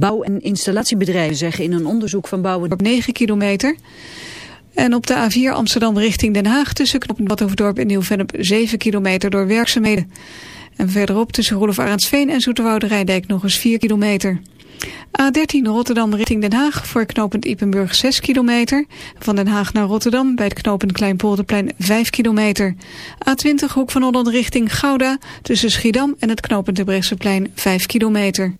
Bouw- en installatiebedrijven zeggen in een onderzoek van Bouwen op 9 kilometer. En op de A4 Amsterdam richting Den Haag tussen Knoppen Badhoevedorp en Nieuw-Vennep 7 kilometer door werkzaamheden. En verderop tussen Roelof Arendsveen en Zoeterwoude Rijndijk nog eens 4 kilometer. A13 Rotterdam richting Den Haag voor knooppunt Ipenburg 6 kilometer. Van Den Haag naar Rotterdam bij het knooppunt Kleinpolderplein 5 kilometer. A20 Hoek van Holland richting Gouda tussen Schiedam en het knooppunt de Bresseplein 5 kilometer.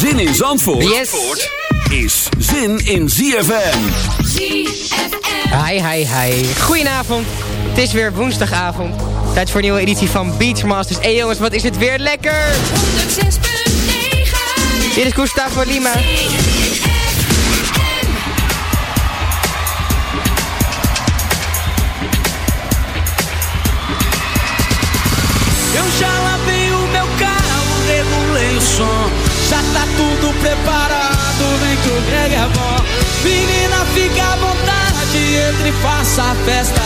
Zin in Zandvoort is zin in ZFM. ZFM. Hi, hi, hi. Goedenavond. Het is weer woensdagavond. Tijd voor een nieuwe editie van Beachmasters. Hé hey jongens, wat is het weer lekker! 106.9. Dit is Gustavo Lima. Eu já lavei o meu carro, regulei o som. Já tá tudo preparado, vem que o Greg é bom. Menina, fica à vontade, entre e faça a festa.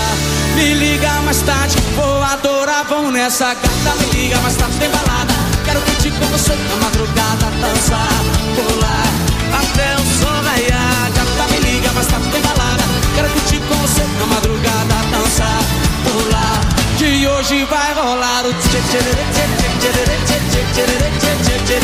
Me liga mais tarde, vou adorar, vão nessa gata. Me liga mais tarde, tem balada. Quero curtir com você na madrugada, dançar, pular. Até o sol raiar, gata, me liga mais tarde, tem balada. Quero curtir com você na madrugada, dançar, pular. Que hoje vai rolar o tchê tchê tchê tchê tchê tchê tchê tchê tchê tchê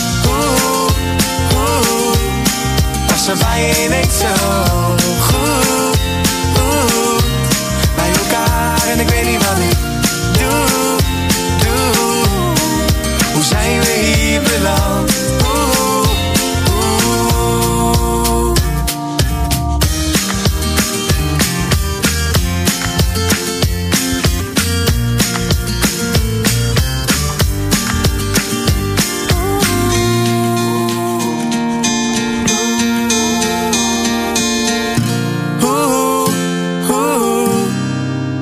er bij je ineens zo goed, oeh, bij elkaar en ik weet niet wat ik doe, doe, hoe zijn we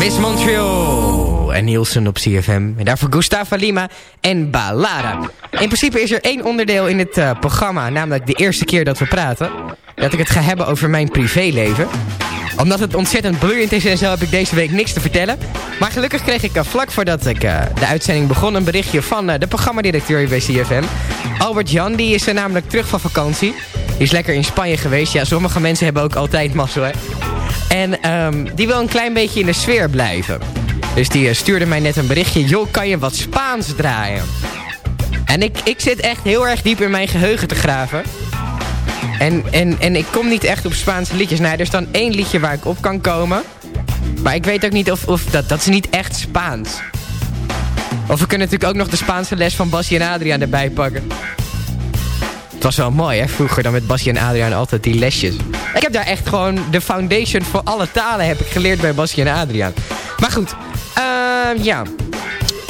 Miss Montreal en Nielsen op CFM. En daarvoor Gustavo Lima en Balada. In principe is er één onderdeel in het eh, programma, namelijk de eerste keer dat we praten. Dat ik het ga hebben over mijn privéleven. Omdat het ontzettend bloeiend is en zo heb ik deze week niks te vertellen. Maar gelukkig kreeg ik uh, vlak voordat ik uh, de uitzending begon een berichtje van de programmadirecteur bij CFM. Albert Jan, die is namelijk terug van vakantie. Is lekker in Spanje geweest. Ja, sommige mensen hebben ook altijd mazzel, hè. En um, die wil een klein beetje in de sfeer blijven. Dus die uh, stuurde mij net een berichtje. Joh, kan je wat Spaans draaien? En ik, ik zit echt heel erg diep in mijn geheugen te graven. En, en, en ik kom niet echt op Spaanse liedjes. Nou, er is dan één liedje waar ik op kan komen. Maar ik weet ook niet of, of dat... Dat is niet echt Spaans. Of we kunnen natuurlijk ook nog de Spaanse les van Basje en Adriaan erbij pakken. Het was wel mooi, hè? Vroeger dan met Basje en Adriaan altijd die lesjes. Ik heb daar echt gewoon de foundation voor alle talen heb ik geleerd bij Basje en Adriaan. Maar goed, uh, ja.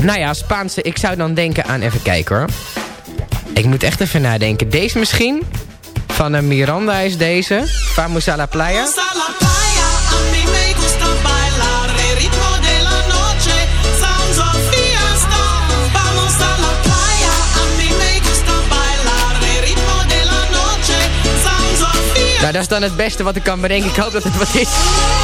Nou ja, Spaanse, ik zou dan denken aan... Even kijken hoor. Ik moet echt even nadenken. Deze misschien? Van eh, Miranda is deze. Vamos a la playa. Nou, dat is dan het beste wat ik kan bedenken. Ik hoop dat het wat is.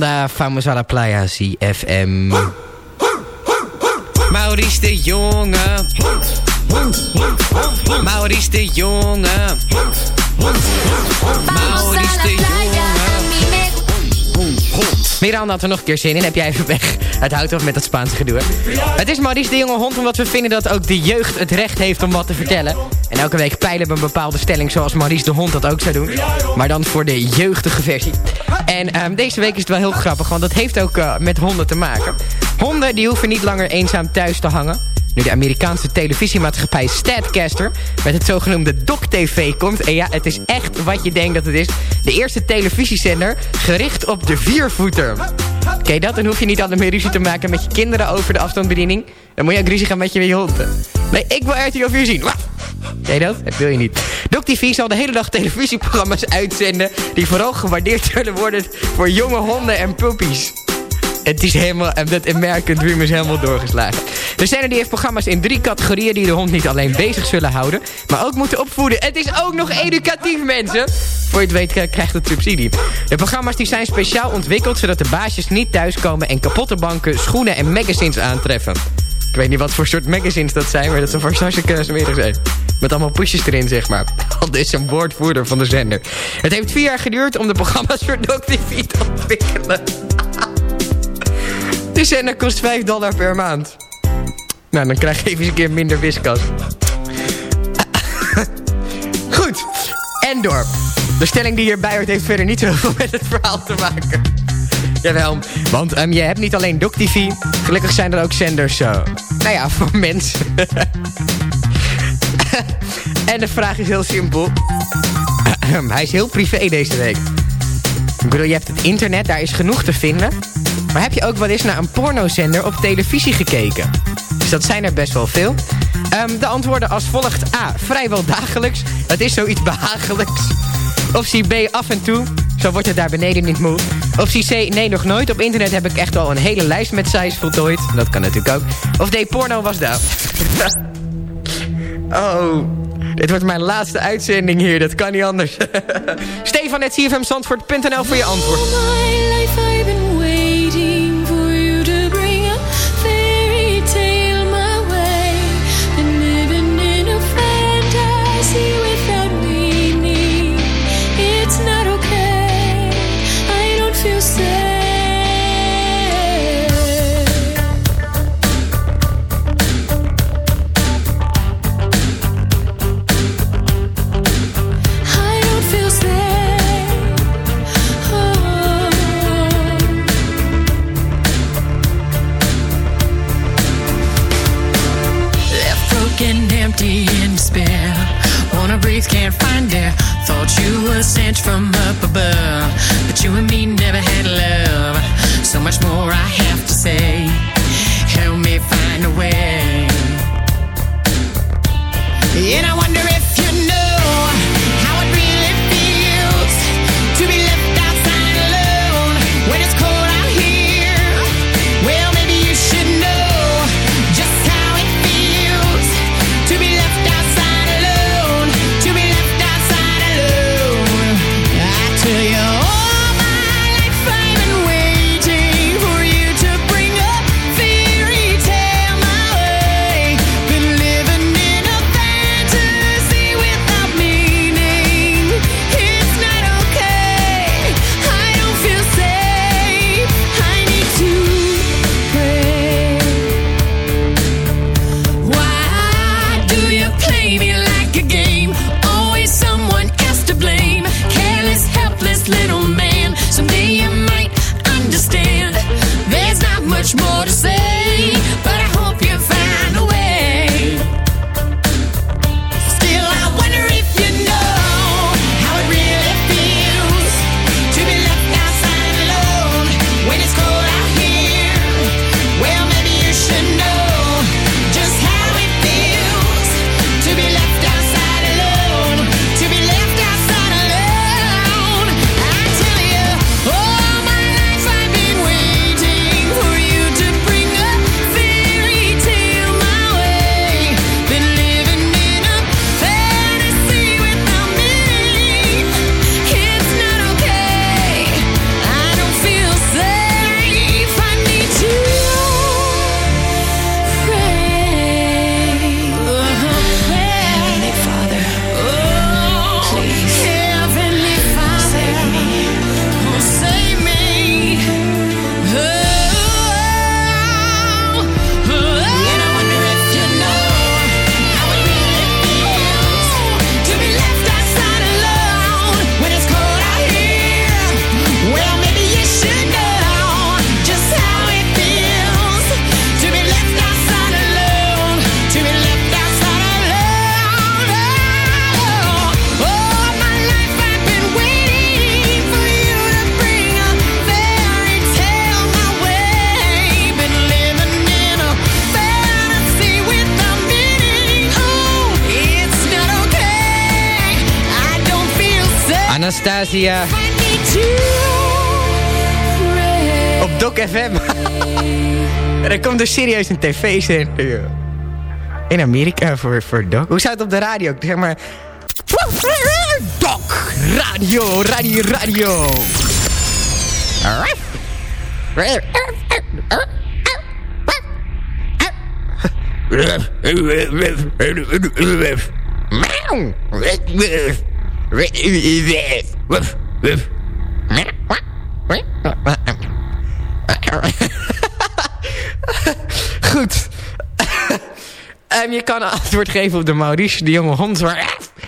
Miranda, Vamos a la playa, CFM. Maurice de Jonge. Maurice de Jonge. Maurice de Jonge. Miranda had er nog een keer zin in. Heb jij even weg. Het houdt op met dat Spaanse gedoe. Het is Maurice de Jonge Hond omdat we vinden dat ook de jeugd het recht heeft om wat te vertellen. En elke week peilen we een bepaalde stelling zoals Maurice de Hond dat ook zou doen. Maar dan voor de jeugdige versie. En ehm, deze week is het wel heel grappig, want dat heeft ook eh, met honden te maken. Honden die hoeven niet langer eenzaam thuis te hangen. Nu de Amerikaanse televisiemaatschappij Statcaster met het zogenoemde Doc-TV komt. En ja, het is echt wat je denkt dat het is. De eerste televisiezender gericht op de viervoeter. Je dat? Dan hoef je niet altijd meer ruzie te maken met je kinderen over de afstandsbediening. Dan moet je ook ruzie gaan met je, je. Nee, ik wil RTL 4 zien. Je dat? Dat wil je niet. Doc TV zal de hele dag televisieprogramma's uitzenden... die vooral gewaardeerd zullen worden voor jonge honden en puppies. Het is helemaal, en dat American Dream is helemaal doorgeslagen. De zender die heeft programma's in drie categorieën die de hond niet alleen bezig zullen houden, maar ook moeten opvoeden. Het is ook nog educatief, mensen. Voor je het weet eh, krijgt het subsidie. De programma's die zijn speciaal ontwikkeld zodat de baasjes niet thuiskomen en kapotte banken, schoenen en magazines aantreffen. Ik weet niet wat voor soort magazines dat zijn, maar dat zou vast zijn. Met allemaal pushes erin, zeg maar. Al is een woordvoerder van de zender. Het heeft vier jaar geduurd om de programma's voor Doc TV te ontwikkelen. De zender kost 5 dollar per maand. Nou, dan krijg je even een keer minder wiskas. Goed. En door. De stelling die hierbij hoort heeft verder niet zoveel met het verhaal te maken. Jawel, want ehm, je hebt niet alleen DocTV. Gelukkig zijn er ook zenders zo. Nou ja, voor mensen. en de vraag is heel simpel. Hij is heel privé deze week. Ik bedoel, je hebt het internet, daar is genoeg te vinden. Maar heb je ook wel eens naar een pornozender op televisie gekeken? Dus dat zijn er best wel veel. Ehm, de antwoorden als volgt. A. Vrijwel dagelijks. Het is zoiets behagelijks. Optie B. Af en toe. Zo wordt het daar beneden niet moe. Optie C. Nee, nog nooit. Op internet heb ik echt al een hele lijst met sites voltooid. Dat kan natuurlijk ook. Of D. Porno was dat. oh... Dit wordt mijn laatste uitzending hier, dat kan niet anders. Stefan, het voor je antwoord. Waiting er er serieus een tv-zender. In Amerika voor, voor Doc. Hoe zou het op de radio? Zeg maar... Doc Radio, radio, radio. Ehm, je kan antwoord geven op de Maurice de Jonge Hond.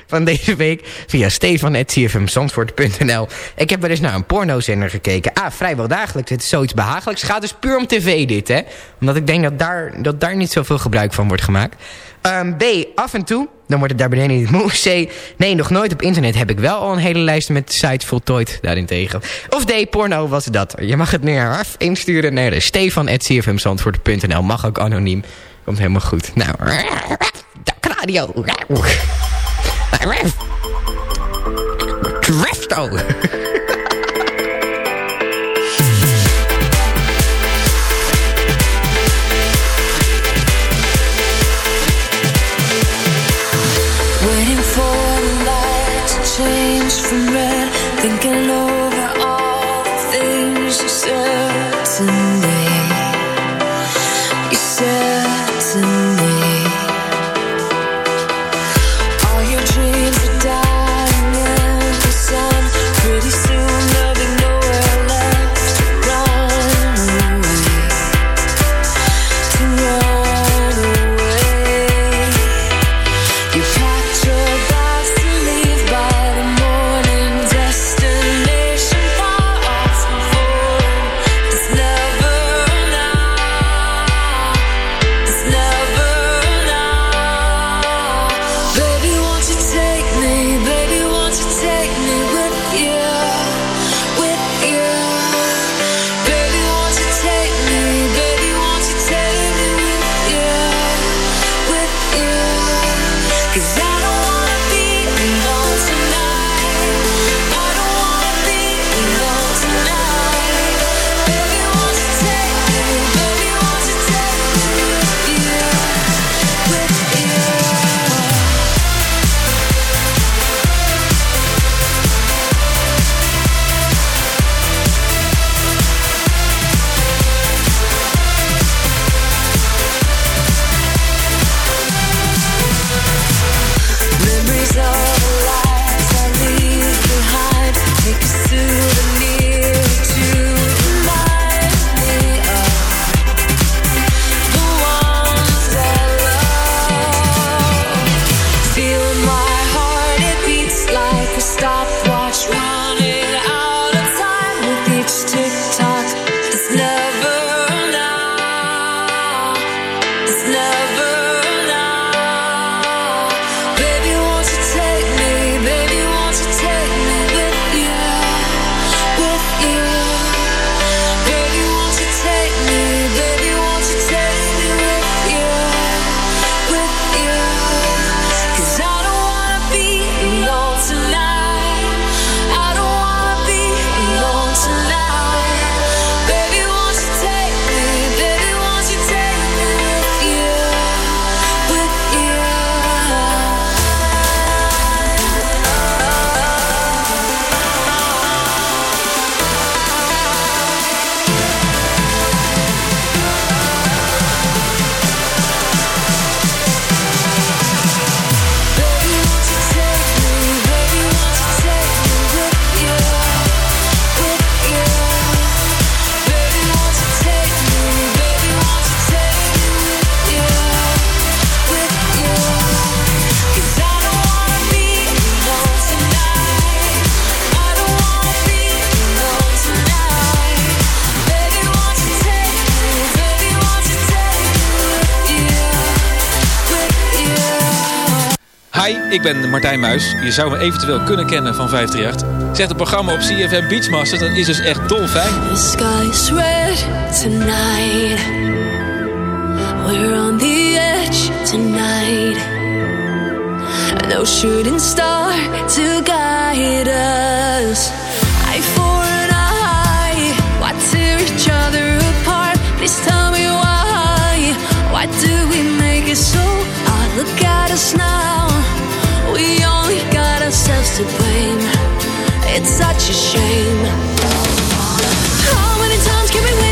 Van deze week via stefan.cfmzandvoort.nl. Ik heb wel eens naar een pornozender gekeken. A, vrijwel dagelijks. Het is zoiets behagelijks. Het gaat dus puur om tv dit, hè. Omdat ik denk dat daar, dat daar niet zoveel gebruik van wordt gemaakt. Ehm, B, af en toe. Dan wordt het daar beneden niet moe. C, nee, nog nooit op internet heb ik wel al een hele lijst met sites voltooid daarentegen. Of D, porno was dat. Je mag het meer af insturen naar stefan.cfmzandvoort.nl. Mag ook anoniem. Komt helemaal goed. Nou, radio. Resto. Ik ben Martijn Muis. Je zou me eventueel kunnen kennen van 538. Zet het programma op CFM Beachmasters, dat is dus echt dolfijn. The sky's red tonight. We're on the edge tonight. No shooting star to guide us. Eye for an eye. Why tear each other apart? Please tell me why. Why do we make it so hard? Look at us now. To blame. It's such a shame. How many times can we win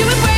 you with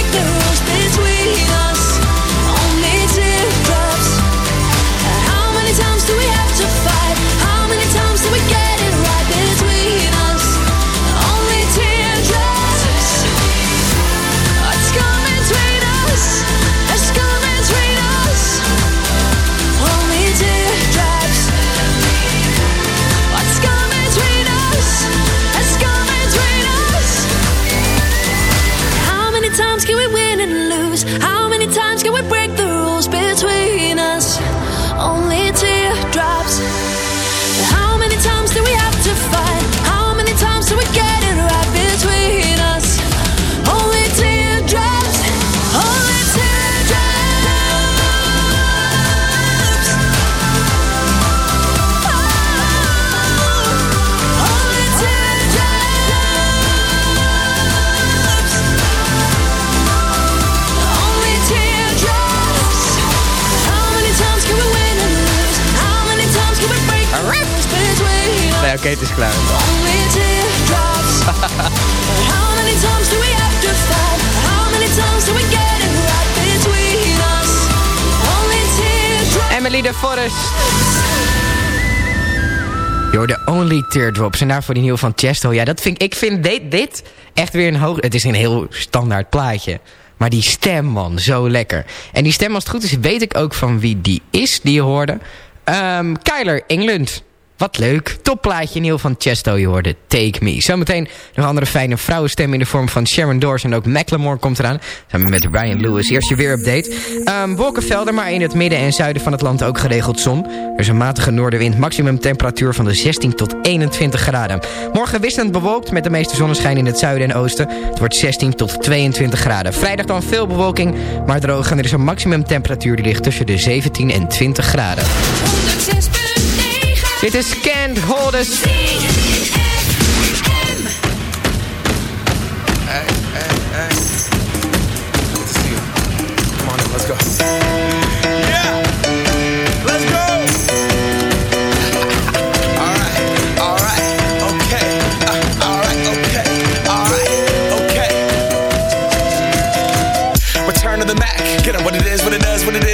Emily de Forest. Yo, de Only Teardrops. En daarvoor die nieuwe van Chesto. Ja, dat vind, ik vind dit, dit echt weer een hoog... Het is een heel standaard plaatje. Maar die stem, man, zo lekker. En die stem, als het goed is, weet ik ook van wie die is, die je hoorde. Ehm Kyler England. Wat leuk. Topplaatje nieuw van Chesto. Je hoorde Take Me. Zometeen nog andere fijne vrouwenstem in de vorm van Sharon Doors. En ook Macklemore komt eraan. Samen met Ryan Lewis. Eerst je weerupdate. Um, wolkenvelden, maar in het midden en zuiden van het land ook geregeld zon. Er is een matige noordenwind. Maximum temperatuur van de 16 tot 21 graden. Morgen wisselend bewolkt met de meeste zonneschijn in het zuiden en oosten. Het wordt 16 tot 22 graden. Vrijdag dan veel bewolking, maar droog. En er is een maximum temperatuur die ligt tussen de 17 en 20 graden. Dit is Can't Hold Us. Hey, hey, hey. Good to see you. Come on in, let's go. Yeah, let's go. all right, all right, okay. Uh, all right, okay, all right, okay. Return to the Mac. Get up what it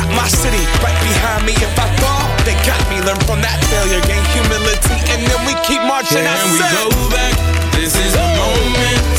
got my city right behind me. If I fall, they got me. Learn from that failure, gain humility, and then we keep marching. Can we go back? This is the moment.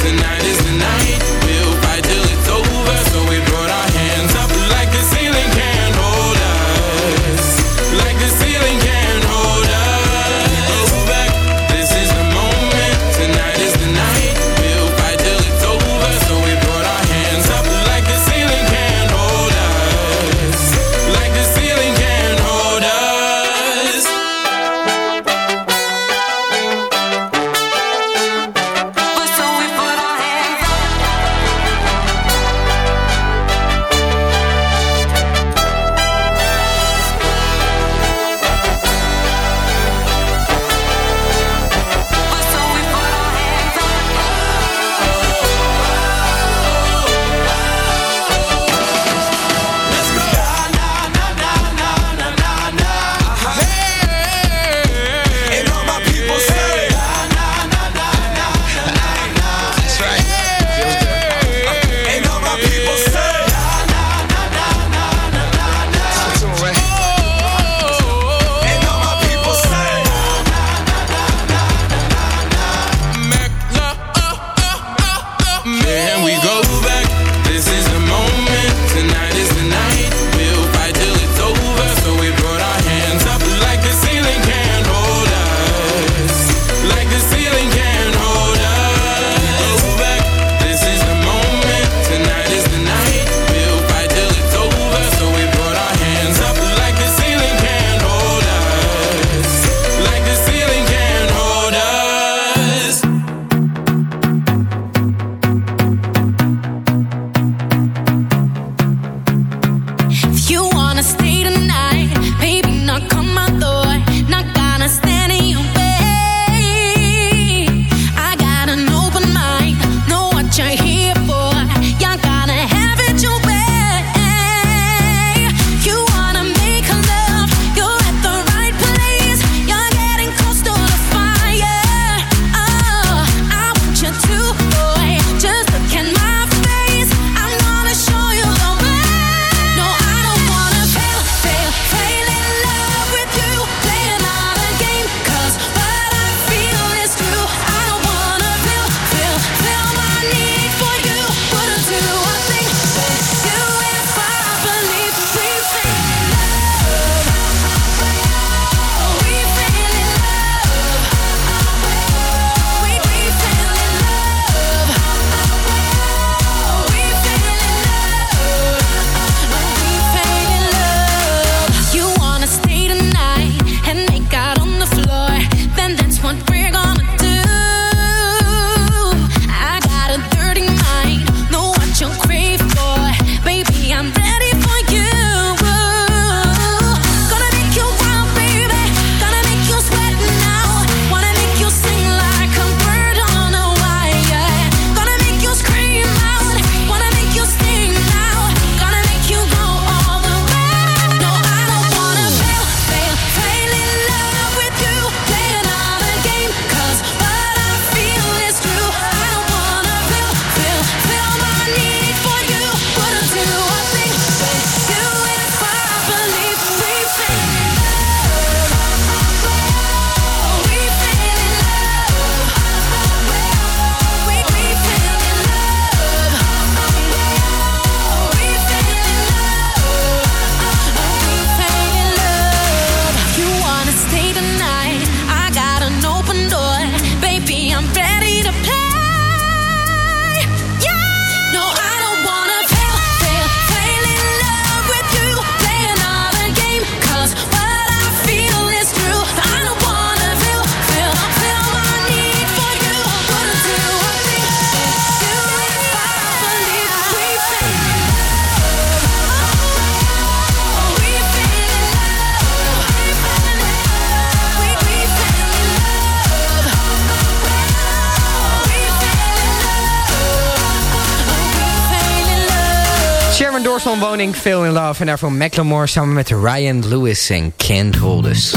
Love. En daarvoor Macklemore samen met Ryan Lewis en Can't Hold Us.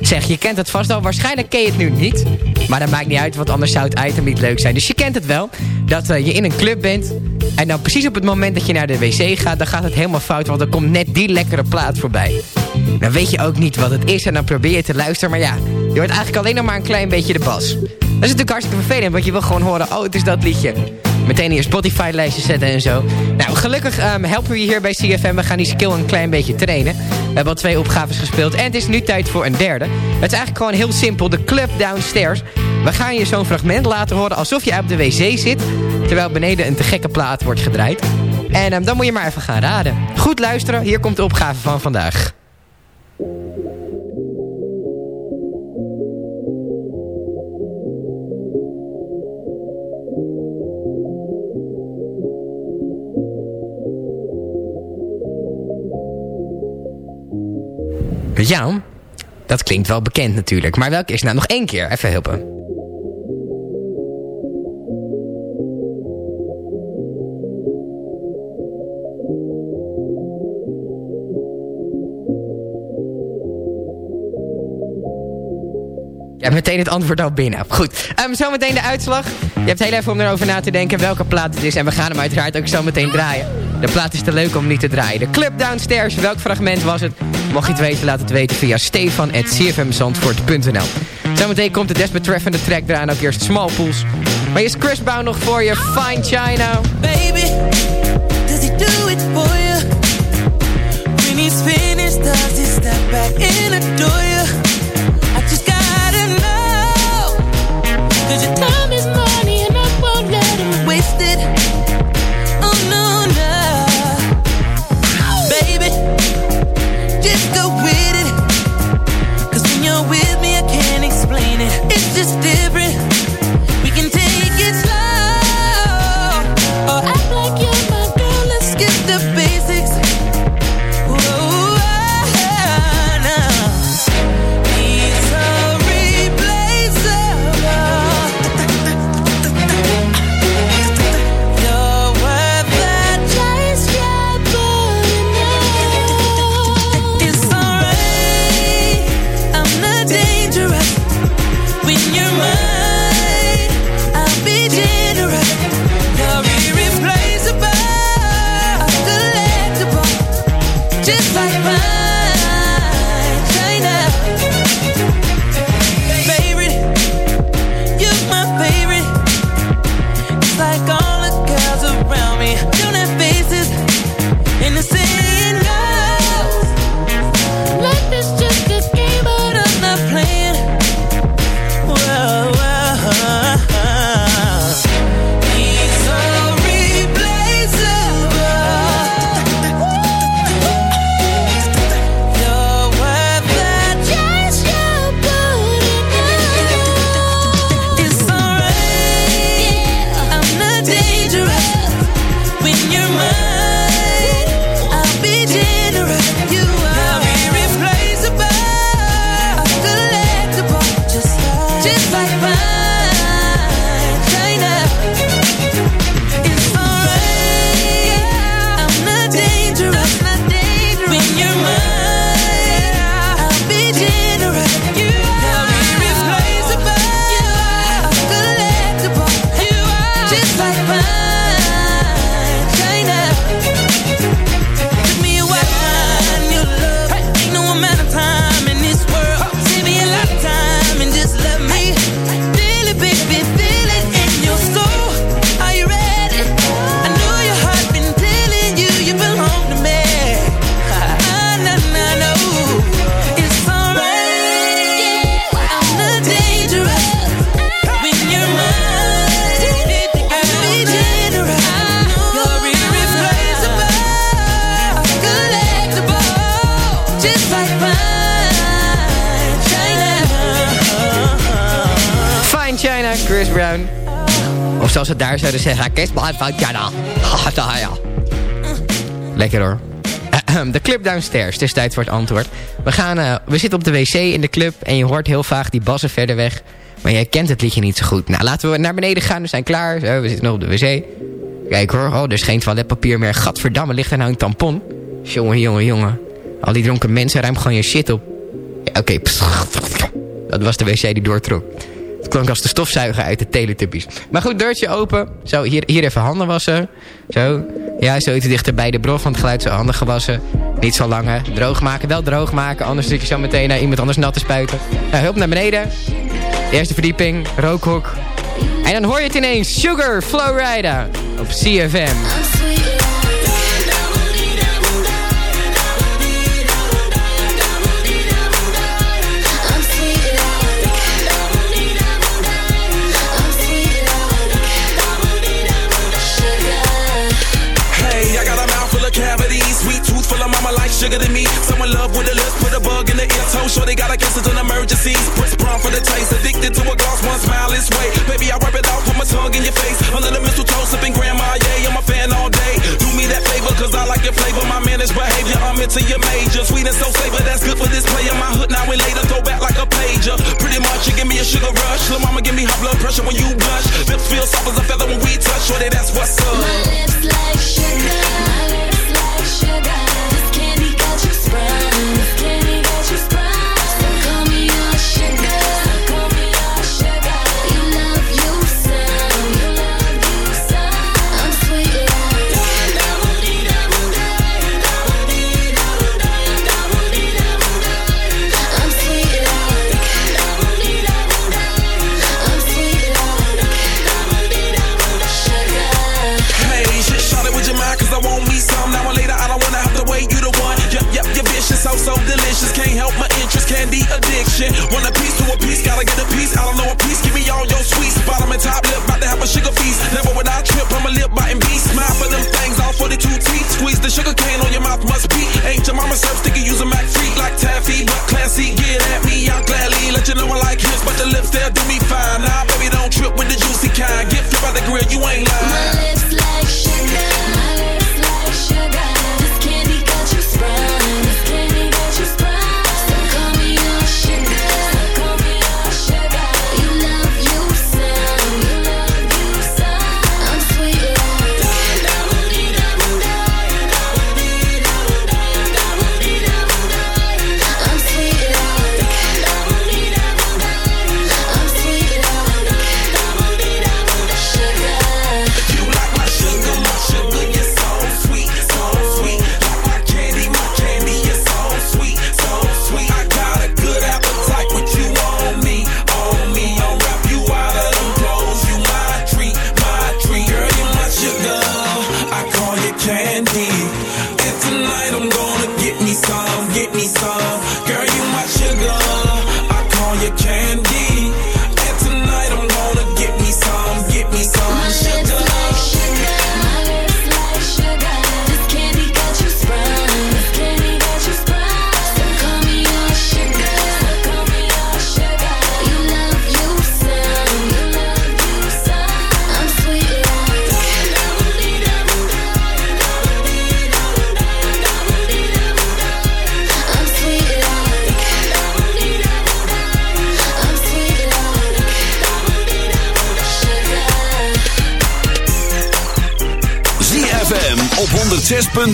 Zeg, je kent het vast al. Waarschijnlijk ken je het nu niet. Maar dat maakt niet uit, want anders zou het item niet leuk zijn. Dus je kent het wel. Dat eh, je in een club bent. En dan precies op het moment dat je naar de wc gaat... dan gaat het helemaal fout, want er komt net die lekkere plaat voorbij. Dan weet je ook niet wat het is en dan probeer je te luisteren. Maar ja, je hoort eigenlijk alleen nog maar een klein beetje de bas. Dat is natuurlijk hartstikke vervelend, want je wil gewoon horen... oh, het is dat liedje. Meteen in je Spotify-lijstje zetten en zo. Nou, gelukkig ehm, helpen we je hier bij CFM. We gaan die skill een klein beetje trainen. We hebben al twee opgaves gespeeld en het is nu tijd voor een derde. Het is eigenlijk gewoon heel simpel. De club downstairs. We gaan je zo'n fragment laten horen alsof je op de wc zit... terwijl beneden een te gekke plaat wordt gedraaid. En ehm, dan moet je maar even gaan raden. Goed luisteren, hier komt de opgave van vandaag. Ja, dat klinkt wel bekend natuurlijk. Maar welke is nou nog één keer? Even helpen. Hebt meteen het antwoord al binnen. Goed, um, zometeen de uitslag. Je hebt heel even om erover na te denken welke plaat het is. En we gaan hem uiteraard ook zo meteen draaien. De plaat is te leuk om niet te draaien. De Club Downstairs, welk fragment was het? Mocht je het weten, laat het weten via stefan.cfmzandvoort.nl Zometeen komt de desbetreffende track eraan, ook eerst Small Pools. Maar is Chris Brown nog voor je, Fine China. Baby, does he do it for you? When he's finished, does step back in adore you? Chris Brown. Of zoals ze daar zouden zeggen, Kiss my van ja. Lekker hoor. Eh, ehm, de club downstairs, het is tijd voor het antwoord. We, gaan, eh, we zitten op de wc in de club en je hoort heel vaak die bassen verder weg. Maar jij kent het liedje niet zo goed. Nou, laten we naar beneden gaan, we zijn klaar. We zitten nog op de wc. Kijk hoor, oh, er is geen toiletpapier meer. Gadverdamme, ligt er nou een tampon? Jongen, jongen, jongen. Al die dronken mensen, ruim gewoon je shit op. Oké, dat was de wc die doortrok. Het klonk als de stofzuiger uit de Teletubbies. Maar goed, deurtje open. Zo, hier, hier even handen wassen. Zo. Ja, zo iets dichter bij de bron van het geluid. Zo handen gewassen. Niet zo lang, hè. Droog maken. Wel droog maken. Anders zit je zo meteen naar iemand anders nat te spuiten. Nou, hulp naar beneden. Eerste verdieping. Rookhok. En dan hoor je het ineens. Sugar Flow Rider Op CFM. Someone like sugar to me, someone love with a lips, put a bug in the ear, So sure they got a guess it's an emergency. Press prom for the taste, addicted to a gloss, one smile is way. Baby, I rub it off, put my tongue in your face. Under the mistletoe, sipping grandma, yeah, I'm a fan all day. Do me that favor, cause I like your flavor, my man is behavior, I'm into your major. Sweet and so savor, that's good for this player. My hood now and later, throw back like a pager. Pretty much, you give me a sugar rush. Little mama, give me high blood pressure when you blush. Lips feel soft as I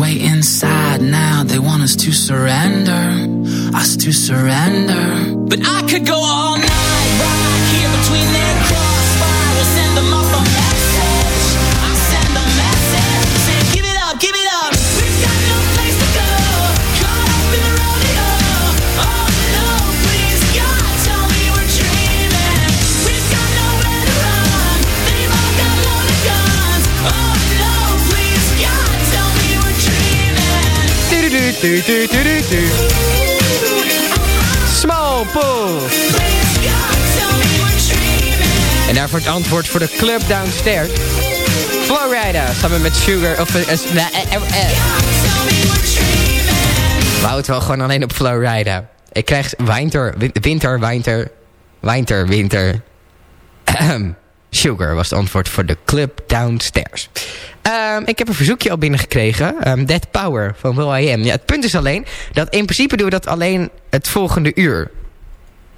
Way inside now they want us to surrender, us to surrender. But I could go all night right here between their dreaming. Small Pool. En daarvoor het antwoord voor de club downstairs. Flowrider, samen met Sugar. Of, houden het wel gewoon alleen op Flowrider. Ik krijg winter, win- winter, winter, winter, winter. Sugar was het antwoord voor de club downstairs. Ehm, ik heb een verzoekje al binnengekregen. Um, Dead Power van Will I Am. Ja, het punt is alleen dat in principe doen we dat alleen het volgende uur.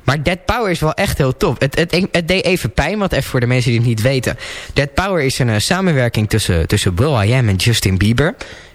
Maar Dead Power is wel echt heel tof. Het, het, het deed even pijn, want even voor de mensen die het niet weten. Dead Power is een eh, samenwerking tussen, tussen Will I Am en Justin Bieber.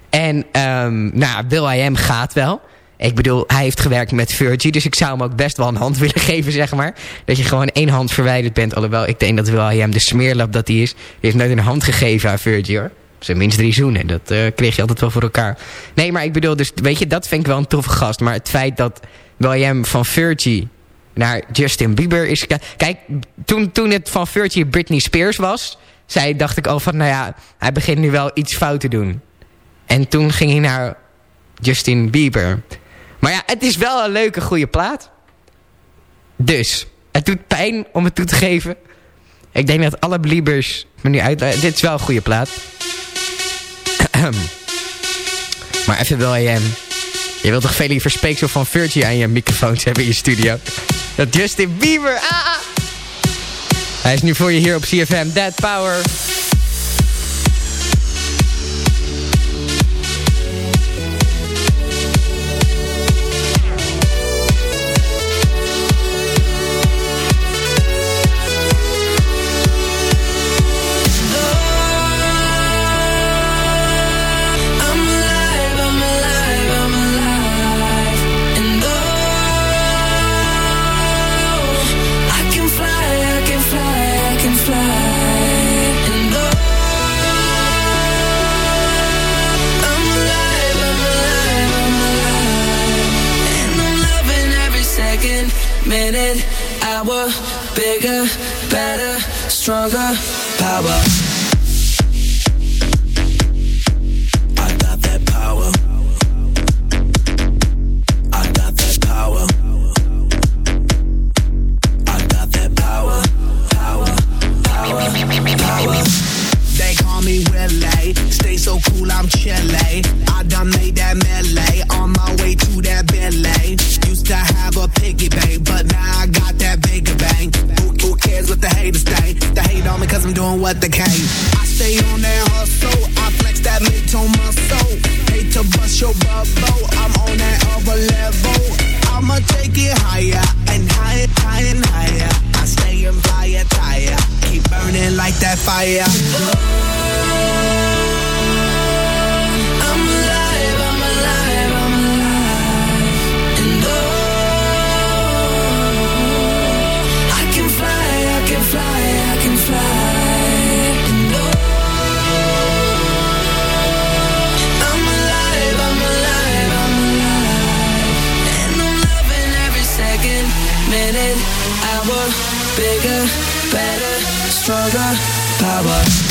En ehm, nou, Will I Am gaat wel. Ik bedoel, hij heeft gewerkt met Virgie, dus ik zou hem ook best wel een hand willen geven, zeg maar. Dat je gewoon één hand verwijderd bent. Alhoewel, ik denk dat Will I Am de smeerlap dat hij is, die heeft nooit een hand gegeven aan Virgie, hoor. Zijn minst drie zoenen, dat eh, kreeg je altijd wel voor elkaar. Nee, maar ik bedoel, dus weet je, dat vind ik wel een toffe gast. Maar het feit dat Will I Am van Virgie naar Justin Bieber is... Kijk, toen, toen het van Virgie Britney Spears was... Zei, dacht ik al van, nou ja, hij begint nu wel iets fout te doen. En toen ging hij naar Justin Bieber. Maar ja, het is wel een leuke, goede plaat. Dus, het doet pijn om het toe te geven. Ik denk dat alle Beliebers me nu uit... Dit is wel een goede plaat. maar even wel aan Je wilt toch veel liever speeksel van Virgie aan je microfoons hebben in je studio? Dat Justin Bieber... Ah, ah. Hij is nu voor je hier op CFM. Dead Power. Hour, bigger, better, stronger, power. On what they can. I stay on that hustle. I flex that mid-tone muscle. Hate to bust your bubble. I'm on that other level. I'ma take it higher and higher, higher and higher. I stay in fire tire. Keep burning like that fire. I'm bigger, better, stronger, power.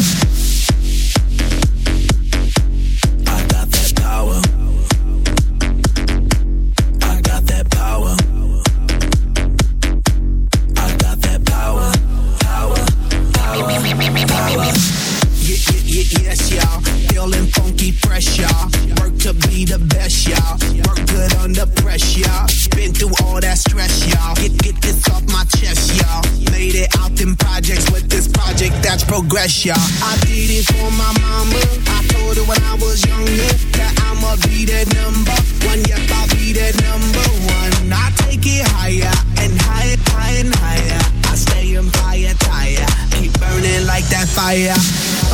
Y'all. I did it for my mama. I told her when I was younger that I'ma be that number one. Yep, I'll be that number one. I take it higher and higher, higher and higher. I stay in fire tire. Keep burning like that fire.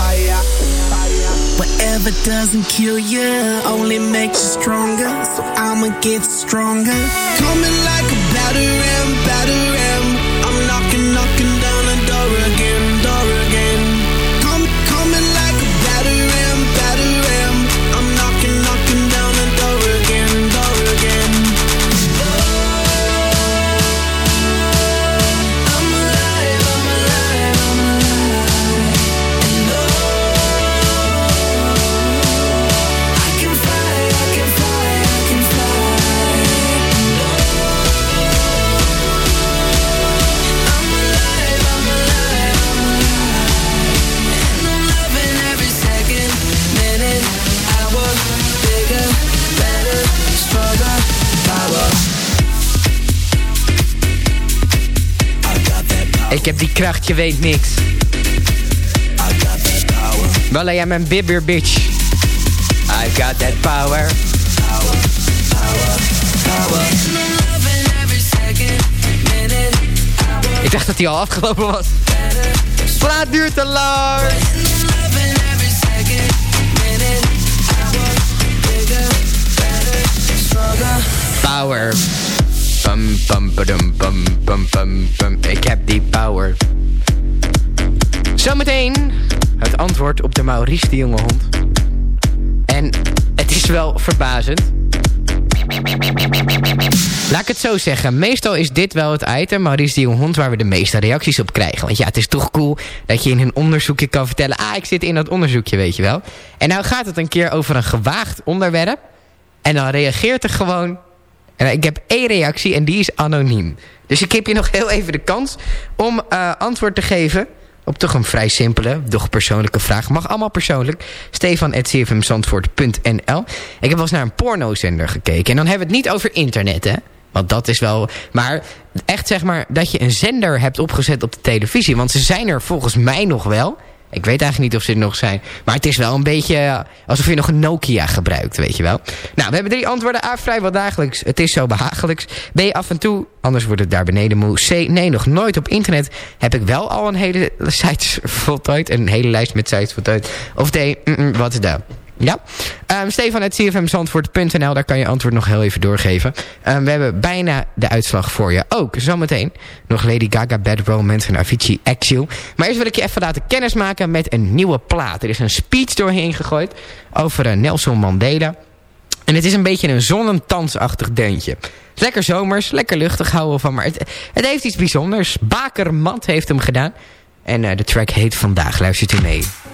Fire. Fire. Whatever doesn't kill you, only makes you stronger. So I'ma get stronger. Coming like a batter ram, je weet niks. Wel, jij mijn bibber bitch. I got that power. Ik dacht dat hij al afgelopen was. Duurt te lang. Power. Pum, pum, padum, pum, pum, pum, pum. Ik heb die power. Zometeen het antwoord op de Maurice de jonge hond. En het is wel verbazend. Laat ik het zo zeggen. Meestal is dit wel het item, Maurice de jonge hond, waar we de meeste reacties op krijgen. Want ja, het is toch cool dat je in een onderzoekje kan vertellen... ah, ik zit in dat onderzoekje, weet je wel. En nou gaat het een keer over een gewaagd onderwerp. En dan reageert er gewoon... En ik heb één reactie en die is anoniem. Dus ik heb je nog heel even de kans om eh, antwoord te geven... op toch een vrij simpele, doch persoonlijke vraag. Mag allemaal persoonlijk. Stefan.cfmzandvoort.nl Ik heb wel eens naar een pornozender gekeken. En dan hebben we het niet over internet, hè. Want dat is wel... Maar echt zeg maar dat je een zender hebt opgezet op de televisie. Want ze zijn er volgens mij nog wel... Ik weet eigenlijk niet of ze er nog zijn. Maar het is wel een beetje eh, alsof je nog een Nokia gebruikt, weet je wel. Nou, we hebben drie antwoorden. A, vrijwel dagelijks. Het is zo behagelijks. B, af en toe. Anders wordt het daar beneden moe. C, nee, nog nooit op internet. Heb ik wel al een hele site voltooid. Een hele lijst met sites voltooid. Of D, mm -mm, wat is dat? Ja. Um, Stefan, het cfmzandvoort.nl. Daar kan je antwoord nog heel even doorgeven. Um, we hebben bijna de uitslag voor je. Ook zometeen nog Lady Gaga, Bad Romance en Avicii Axel. Maar eerst wil ik je even laten kennismaken met een nieuwe plaat. Er is een speech doorheen gegooid over uh, Nelson Mandela. En het is een beetje een zonnentansachtig deuntje. Lekker zomers, lekker luchtig houden van. Maar het, het heeft iets bijzonders. Bakermat heeft hem gedaan. En uh, de track heet Vandaag. Luistert u mee.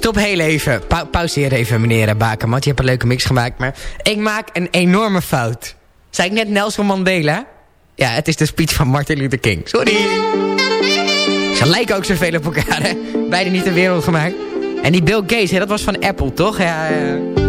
stop heel even. Pa pauzeer even, meneer Bakermat. Je hebt een leuke mix gemaakt, maar ik maak een enorme fout. Zei ik net Nelson Mandela? Ja, het is de speech van Martin Luther King. Sorry. Ze lijken ook zoveel op elkaar, hè? Beide niet de wereld gemaakt. En die Bill Gates, hè, dat was van Apple, toch? Ja, ja.